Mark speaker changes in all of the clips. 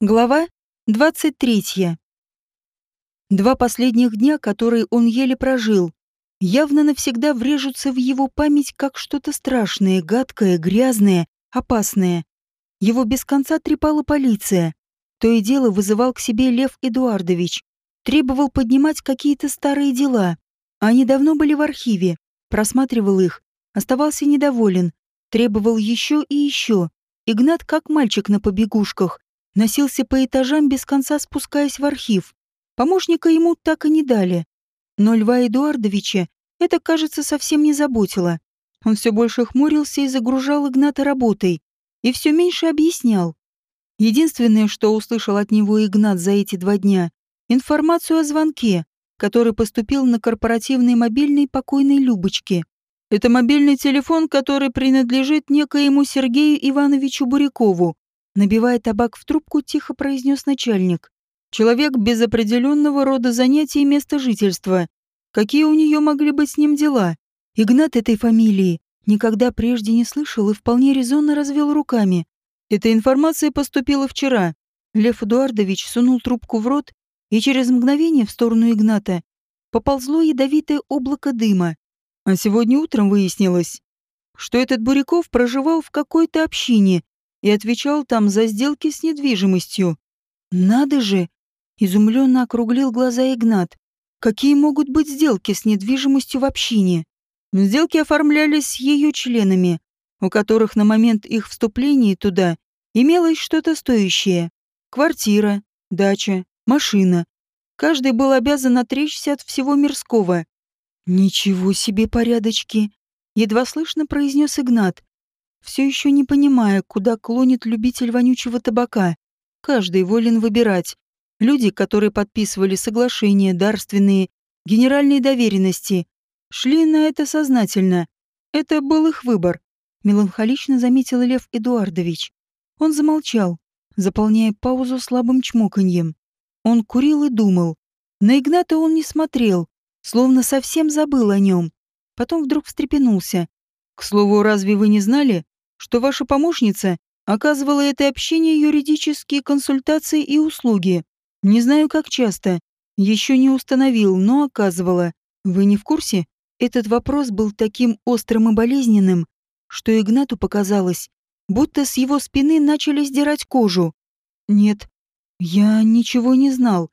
Speaker 1: Глава 23. Два последних дня, которые он еле прожил, явно навсегда врежутся в его память как что-то страшное, гадкое, грязное, опасное. Его без конца трепала полиция. То и дело вызывал к себе Лев Эдуардович. Требовал поднимать какие-то старые дела. Они давно были в архиве. Просматривал их. Оставался недоволен. Требовал еще и еще. Игнат как мальчик на побегушках носился по этажам, без конца спускаясь в архив. Помощника ему так и не дали. Но Льва Эдуардовича это, кажется, совсем не заботило. Он все больше хмурился и загружал Игната работой, и все меньше объяснял. Единственное, что услышал от него Игнат за эти два дня — информацию о звонке, который поступил на корпоративный мобильный покойной Любочки. Это мобильный телефон, который принадлежит некоему Сергею Ивановичу Бурякову, Набивая табак в трубку, тихо произнес начальник. Человек без определенного рода занятий и места жительства. Какие у нее могли быть с ним дела? Игнат этой фамилии никогда прежде не слышал и вполне резонно развел руками. Эта информация поступила вчера. Лев Эдуардович сунул трубку в рот, и через мгновение в сторону Игната поползло ядовитое облако дыма. А сегодня утром выяснилось, что этот Буряков проживал в какой-то общине и отвечал там за сделки с недвижимостью. Надо же! Изумленно округлил глаза Игнат. Какие могут быть сделки с недвижимостью в общине? Сделки оформлялись с ее членами, у которых на момент их вступления туда имелось что-то стоящее. Квартира, дача, машина. Каждый был обязан отречься от всего мирского. «Ничего себе порядочки!» — едва слышно произнес Игнат, все еще не понимая, куда клонит любитель вонючего табака. Каждый волен выбирать. Люди, которые подписывали соглашения, дарственные, генеральные доверенности, шли на это сознательно. Это был их выбор, меланхолично заметил Лев Эдуардович. Он замолчал, заполняя паузу слабым чмоканьем. Он курил и думал. На Игната он не смотрел, словно совсем забыл о нем. Потом вдруг встрепенулся. «К слову, разве вы не знали, что ваша помощница оказывала это общение юридические консультации и услуги. Не знаю, как часто. Еще не установил, но оказывала. Вы не в курсе? Этот вопрос был таким острым и болезненным, что Игнату показалось, будто с его спины начали сдирать кожу. Нет, я ничего не знал.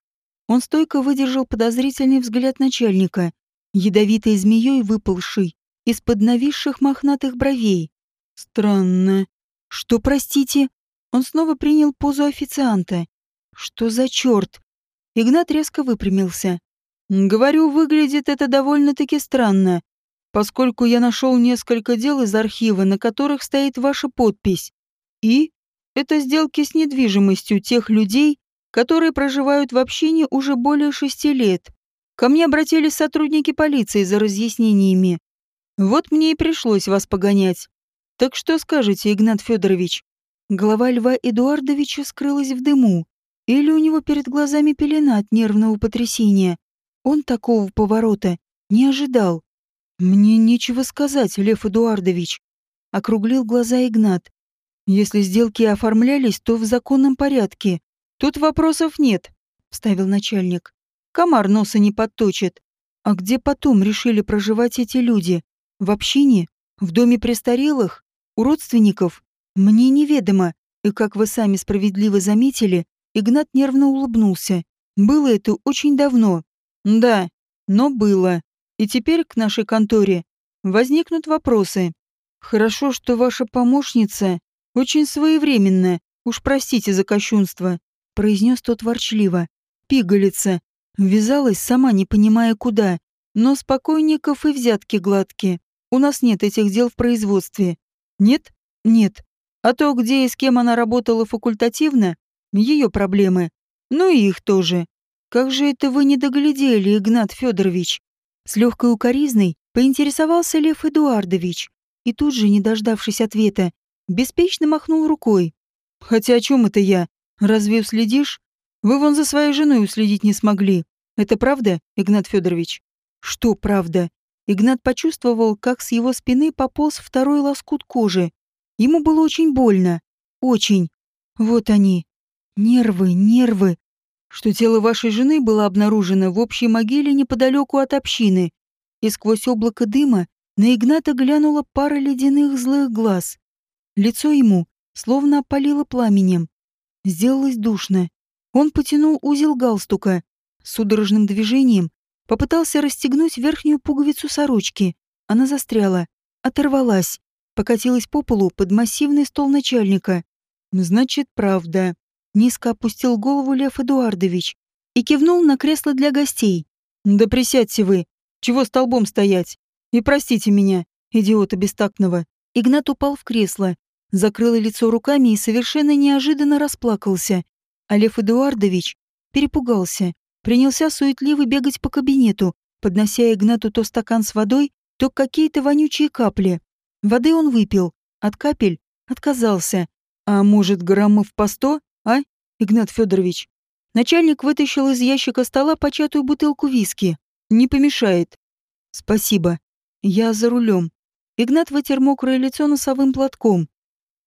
Speaker 1: Он стойко выдержал подозрительный взгляд начальника, ядовитой змеей выползший из-под нависших мохнатых бровей. Странно. Что, простите? Он снова принял позу официанта. Что за черт? Игнат резко выпрямился. Говорю, выглядит это довольно-таки странно, поскольку я нашел несколько дел из архива, на которых стоит ваша подпись. И это сделки с недвижимостью тех людей, которые проживают в общине уже более шести лет. Ко мне обратились сотрудники полиции за разъяснениями. Вот мне и пришлось вас погонять. Так что скажете, Игнат Федорович? Голова Льва Эдуардовича скрылась в дыму. Или у него перед глазами пелена от нервного потрясения. Он такого поворота не ожидал. «Мне нечего сказать, Лев Эдуардович», — округлил глаза Игнат. «Если сделки оформлялись, то в законном порядке. Тут вопросов нет», — вставил начальник. «Комар носа не подточит. А где потом решили проживать эти люди? В общине? В доме престарелых? У родственников мне неведомо, и, как вы сами справедливо заметили, Игнат нервно улыбнулся. Было это очень давно. Да, но было. И теперь к нашей конторе возникнут вопросы. Хорошо, что ваша помощница очень своевременно, уж простите за кощунство, произнес тот ворчливо. Пигалица. Ввязалась, сама не понимая куда, но спокойников и взятки гладкие. У нас нет этих дел в производстве. Нет? Нет. А то, где и с кем она работала факультативно, ее проблемы. Ну и их тоже. Как же это вы не доглядели, Игнат Федорович? С легкой укоризной поинтересовался Лев Эдуардович и тут же, не дождавшись ответа, беспечно махнул рукой. «Хотя о чем это я? Разве уследишь? Вы вон за своей женой уследить не смогли. Это правда, Игнат Федорович? «Что правда?» Игнат почувствовал, как с его спины пополз второй лоскут кожи. Ему было очень больно. Очень. Вот они. Нервы, нервы. Что тело вашей жены было обнаружено в общей могиле неподалеку от общины, и сквозь облако дыма на Игната глянула пара ледяных злых глаз. Лицо ему словно опалило пламенем. Сделалось душно. Он потянул узел галстука. Судорожным движением попытался расстегнуть верхнюю пуговицу сорочки. Она застряла, оторвалась, покатилась по полу под массивный стол начальника. «Значит, правда». Низко опустил голову Лев Эдуардович и кивнул на кресло для гостей. «Да присядьте вы. Чего столбом стоять? И простите меня, идиота бестактного». Игнат упал в кресло, закрыл лицо руками и совершенно неожиданно расплакался. А Лев Эдуардович перепугался, принялся суетливо бегать по кабинету, поднося Игнату то стакан с водой, то какие-то вонючие капли. Воды он выпил, от капель отказался. А может, граммов по сто, а, Игнат Федорович? Начальник вытащил из ящика стола початую бутылку виски. Не помешает. Спасибо. Я за рулем. Игнат вытер мокрое лицо носовым платком.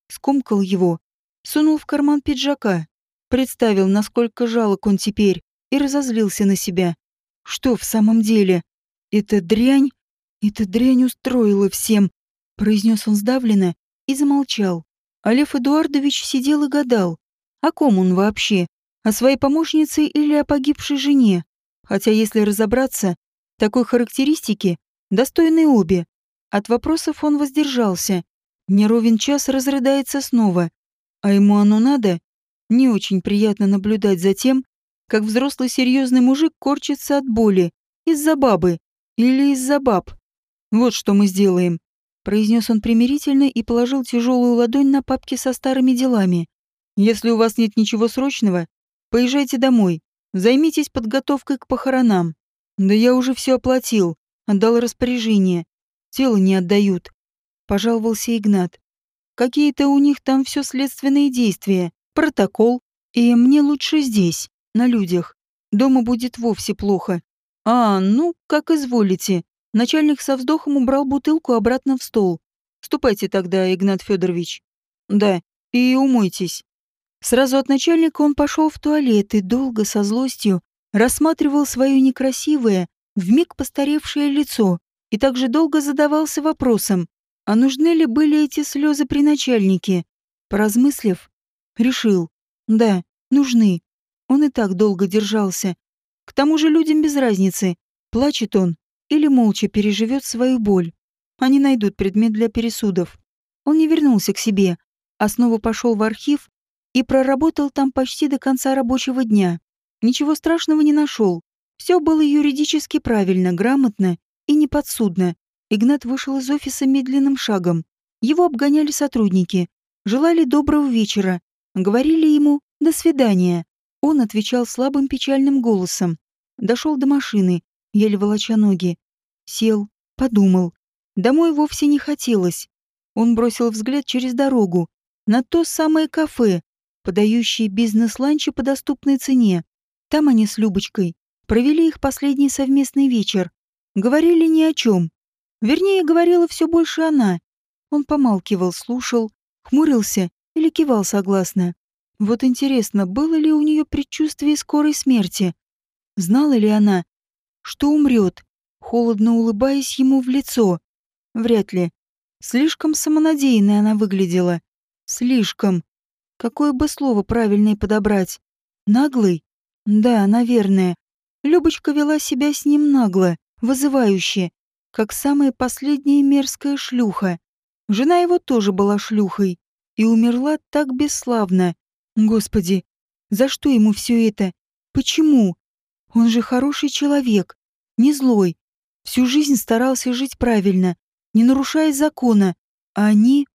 Speaker 1: Скомкал его, сунул в карман пиджака, представил, насколько жалок он теперь, и разозлился на себя. Что в самом деле? Эта дрянь? Эта дрянь устроила всем, произнес он сдавленно и замолчал. А Лев Эдуардович сидел и гадал, о ком он вообще, о своей помощнице или о погибшей жене. Хотя, если разобраться, такой характеристики достойны обе. От вопросов он воздержался. Не ровен час разрыдается снова. А ему оно надо? Не очень приятно наблюдать за тем, как взрослый серьезный мужик корчится от боли. Из-за бабы. Или из-за баб. Вот что мы сделаем. Произнес он примирительно и положил тяжелую ладонь на папки со старыми делами. Если у вас нет ничего срочного, поезжайте домой. Займитесь подготовкой к похоронам. Да я уже все оплатил, отдал распоряжение. Тело не отдают. Пожаловался Игнат. Какие-то у них там все следственные действия, протокол. И мне лучше здесь, на людях. Дома будет вовсе плохо. А, ну, как изволите. Начальник со вздохом убрал бутылку обратно в стол. Ступайте тогда, Игнат Федорович. Да, и умойтесь. Сразу от начальника он пошел в туалет и долго со злостью рассматривал свое некрасивое, вмиг постаревшее лицо и также долго задавался вопросом, а нужны ли были эти слезы при начальнике. Поразмыслив, решил, да, нужны. Он и так долго держался. К тому же людям без разницы, плачет он или молча переживет свою боль. Они найдут предмет для пересудов. Он не вернулся к себе, а снова пошел в архив и проработал там почти до конца рабочего дня. Ничего страшного не нашел. Все было юридически правильно, грамотно и неподсудно. Игнат вышел из офиса медленным шагом. Его обгоняли сотрудники, желали доброго вечера, говорили ему «до свидания». Он отвечал слабым печальным голосом. Дошел до машины, еле волоча ноги. Сел, подумал. Домой вовсе не хотелось. Он бросил взгляд через дорогу на то самое кафе, подающее бизнес-ланчи по доступной цене. Там они с Любочкой провели их последний совместный вечер. Говорили ни о чем. Вернее, говорила все больше она. Он помалкивал, слушал, хмурился или кивал согласно. Вот интересно, было ли у нее предчувствие скорой смерти? Знала ли она, что умрет, холодно улыбаясь ему в лицо? Вряд ли. Слишком самонадеянной она выглядела. Слишком. Какое бы слово правильное подобрать? Наглый? Да, наверное. Любочка вела себя с ним нагло, вызывающе, как самая последняя мерзкая шлюха. Жена его тоже была шлюхой и умерла так бесславно. Господи, за что ему все это? Почему? Он же хороший человек, не злой. Всю жизнь старался жить правильно, не нарушая закона. А они...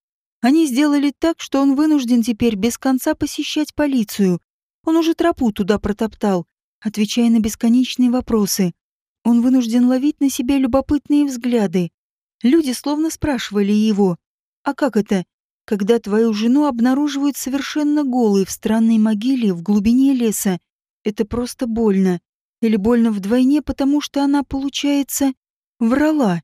Speaker 1: Они сделали так, что он вынужден теперь без конца посещать полицию, он уже тропу туда протоптал, отвечая на бесконечные вопросы. Он вынужден ловить на себя любопытные взгляды. Люди словно спрашивали его, «А как это, когда твою жену обнаруживают совершенно голой в странной могиле в глубине леса? Это просто больно. Или больно вдвойне, потому что она, получается, врала».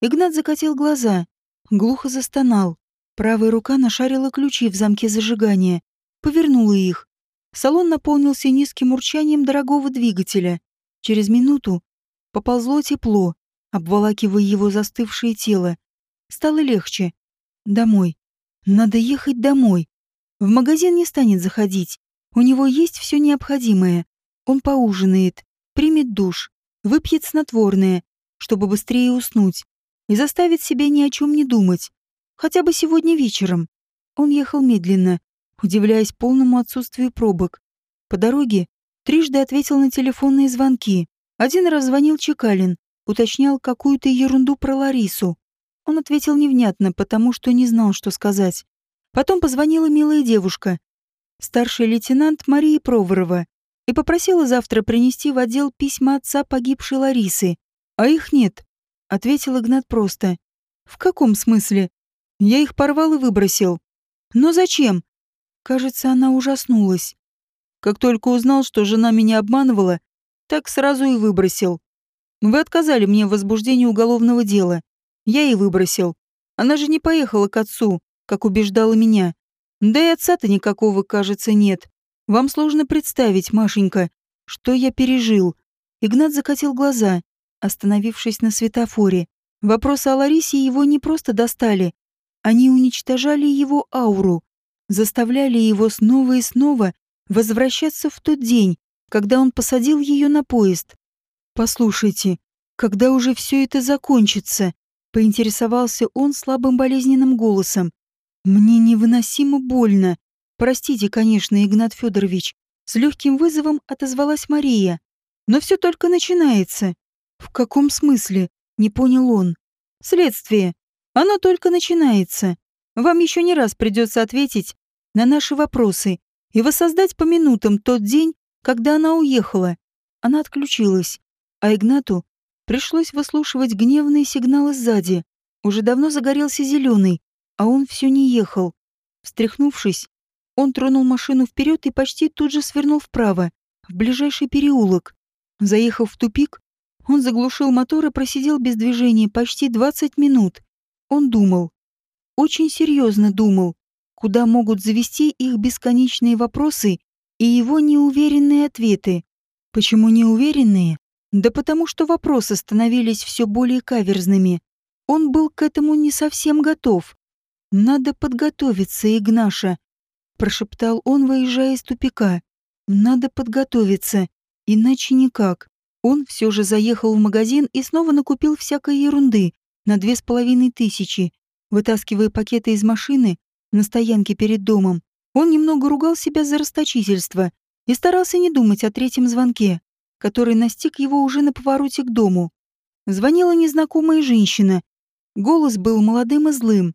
Speaker 1: Игнат закатил глаза, глухо застонал. Правая рука нашарила ключи в замке зажигания, повернула их Салон наполнился низким урчанием дорогого двигателя. Через минуту поползло тепло, обволакивая его застывшее тело. Стало легче. Домой. Надо ехать домой. В магазин не станет заходить. У него есть все необходимое. Он поужинает, примет душ, выпьет снотворное, чтобы быстрее уснуть, и заставит себя ни о чем не думать. Хотя бы сегодня вечером. Он ехал медленно, удивляясь полному отсутствию пробок. По дороге трижды ответил на телефонные звонки. Один раз звонил Чекалин, уточнял какую-то ерунду про Ларису. Он ответил невнятно, потому что не знал, что сказать. Потом позвонила милая девушка, старший лейтенант Мария Проворова, и попросила завтра принести в отдел письма отца погибшей Ларисы. А их нет, ответил Игнат просто. В каком смысле? Я их порвал и выбросил. Но зачем? Кажется, она ужаснулась. Как только узнал, что жена меня обманывала, так сразу и выбросил. Вы отказали мне в возбуждении уголовного дела. Я и выбросил. Она же не поехала к отцу, как убеждала меня. Да и отца-то никакого, кажется, нет. Вам сложно представить, Машенька, что я пережил. Игнат закатил глаза, остановившись на светофоре. Вопросы о Ларисе его не просто достали. Они уничтожали его ауру, заставляли его снова и снова возвращаться в тот день, когда он посадил ее на поезд. «Послушайте, когда уже все это закончится?» — поинтересовался он слабым болезненным голосом. «Мне невыносимо больно. Простите, конечно, Игнат Федорович». С легким вызовом отозвалась Мария. «Но все только начинается». «В каком смысле?» — не понял он. «Следствие. Оно только начинается. Вам еще не раз придется ответить на наши вопросы и воссоздать по минутам тот день, когда она уехала. Она отключилась, а Игнату пришлось выслушивать гневные сигналы сзади. Уже давно загорелся зеленый, а он все не ехал. Встряхнувшись, он тронул машину вперед и почти тут же свернул вправо, в ближайший переулок. Заехав в тупик, он заглушил мотор и просидел без движения почти 20 минут. Он думал. Очень серьезно думал куда могут завести их бесконечные вопросы и его неуверенные ответы. Почему неуверенные? Да потому что вопросы становились все более каверзными. Он был к этому не совсем готов. «Надо подготовиться, Игнаша», — прошептал он, выезжая из тупика. «Надо подготовиться, иначе никак». Он все же заехал в магазин и снова накупил всякой ерунды на две с половиной тысячи. Вытаскивая пакеты из машины, на стоянке перед домом, он немного ругал себя за расточительство и старался не думать о третьем звонке, который настиг его уже на повороте к дому. Звонила незнакомая женщина. Голос был молодым и злым.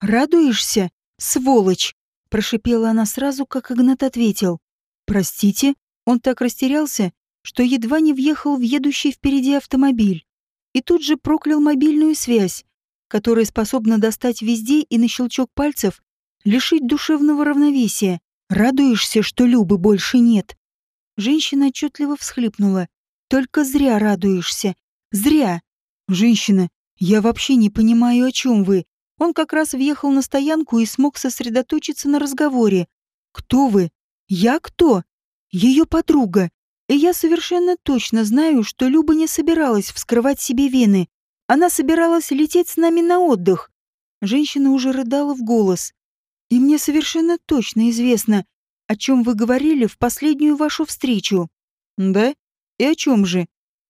Speaker 1: «Радуешься? Сволочь!» — прошипела она сразу, как Игнат ответил. «Простите?» Он так растерялся, что едва не въехал в едущий впереди автомобиль. И тут же проклял мобильную связь, которая способна достать везде и на щелчок пальцев лишить душевного равновесия. Радуешься, что Любы больше нет. Женщина отчетливо всхлипнула. Только зря радуешься. Зря. Женщина, я вообще не понимаю, о чем вы. Он как раз въехал на стоянку и смог сосредоточиться на разговоре. Кто вы? Я кто? Ее подруга. И я совершенно точно знаю, что Люба не собиралась вскрывать себе вены. Она собиралась лететь с нами на отдых. Женщина уже рыдала в голос. И мне совершенно точно известно, о чем вы говорили в последнюю вашу встречу. Да? И о чем же?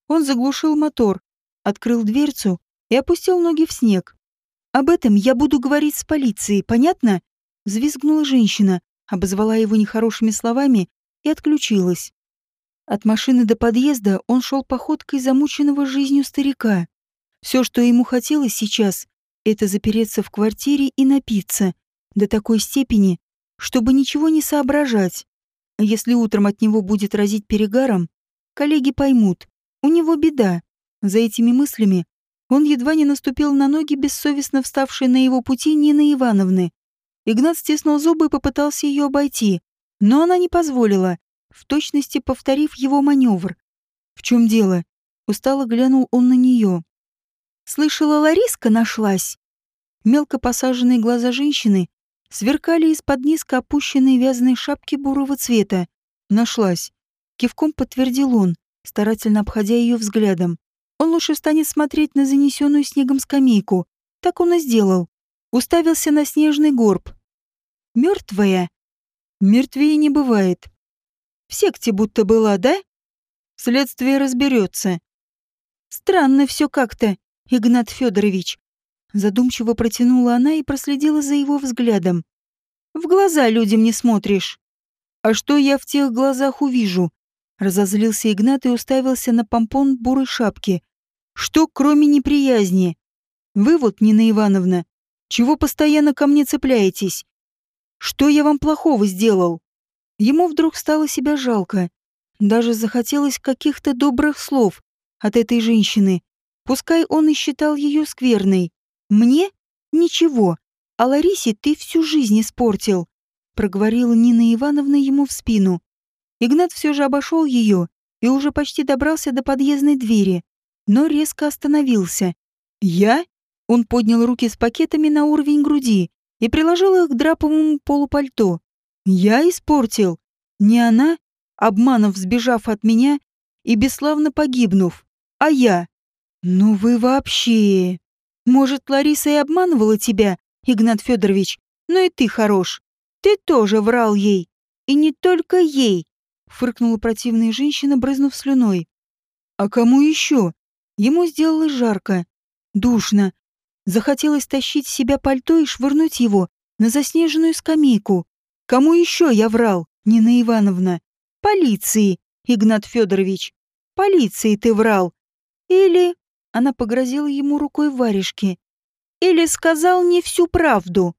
Speaker 1: Он заглушил мотор, открыл дверцу и опустил ноги в снег. Об этом я буду говорить с полицией, понятно? Взвизгнула женщина, обозвала его нехорошими словами и отключилась. От машины до подъезда он шел походкой замученного жизнью старика. Все, что ему хотелось сейчас, это запереться в квартире и напиться, до такой степени, чтобы ничего не соображать. Если утром от него будет разить перегаром, коллеги поймут, у него беда. За этими мыслями он едва не наступил на ноги бессовестно вставшей на его пути Нины Ивановны. Игнат стиснул зубы и попытался ее обойти, но она не позволила, в точности повторив его маневр. «В чем дело?» Устало глянул он на нее. «Слышала, Лариска нашлась?» Мелко посаженные глаза женщины сверкали из-под низко опущенной вязаной шапки бурого цвета. Нашлась. Кивком подтвердил он, старательно обходя ее взглядом. Он лучше станет смотреть на занесенную снегом скамейку. Так он и сделал. Уставился на снежный горб. Мертвая? Мертвее не бывает. В секте будто была, да? Следствие разберется. Странно все как-то, Игнат Федорович. Задумчиво протянула она и проследила за его взглядом. В глаза людям не смотришь. А что я в тех глазах увижу? Разозлился Игнат и уставился на помпон бурой шапки. Что, кроме неприязни? Вы вот, Нина Ивановна, чего постоянно ко мне цепляетесь? Что я вам плохого сделал? Ему вдруг стало себя жалко. Даже захотелось каких-то добрых слов от этой женщины. Пускай он и считал ее скверной. Мне? Ничего. А Ларисе ты всю жизнь испортил. Проговорила Нина Ивановна ему в спину. Игнат все же обошел ее и уже почти добрался до подъездной двери, но резко остановился. «Я?» Он поднял руки с пакетами на уровень груди и приложил их к драповому полупальто. «Я испортил. Не она, обманув, сбежав от меня и бесславно погибнув, а я. Ну вы вообще... Может, Лариса и обманывала тебя, Игнат Федорович, но и ты хорош. Ты тоже врал ей. И не только ей фыркнула противная женщина, брызнув слюной. А кому еще? Ему сделалось жарко, душно. Захотелось тащить с себя пальто и швырнуть его на заснеженную скамейку. Кому еще я врал, Нина Ивановна? Полиции, Игнат Федорович. Полиции ты врал. Или... Она погрозила ему рукой варежки. Или сказал не всю правду.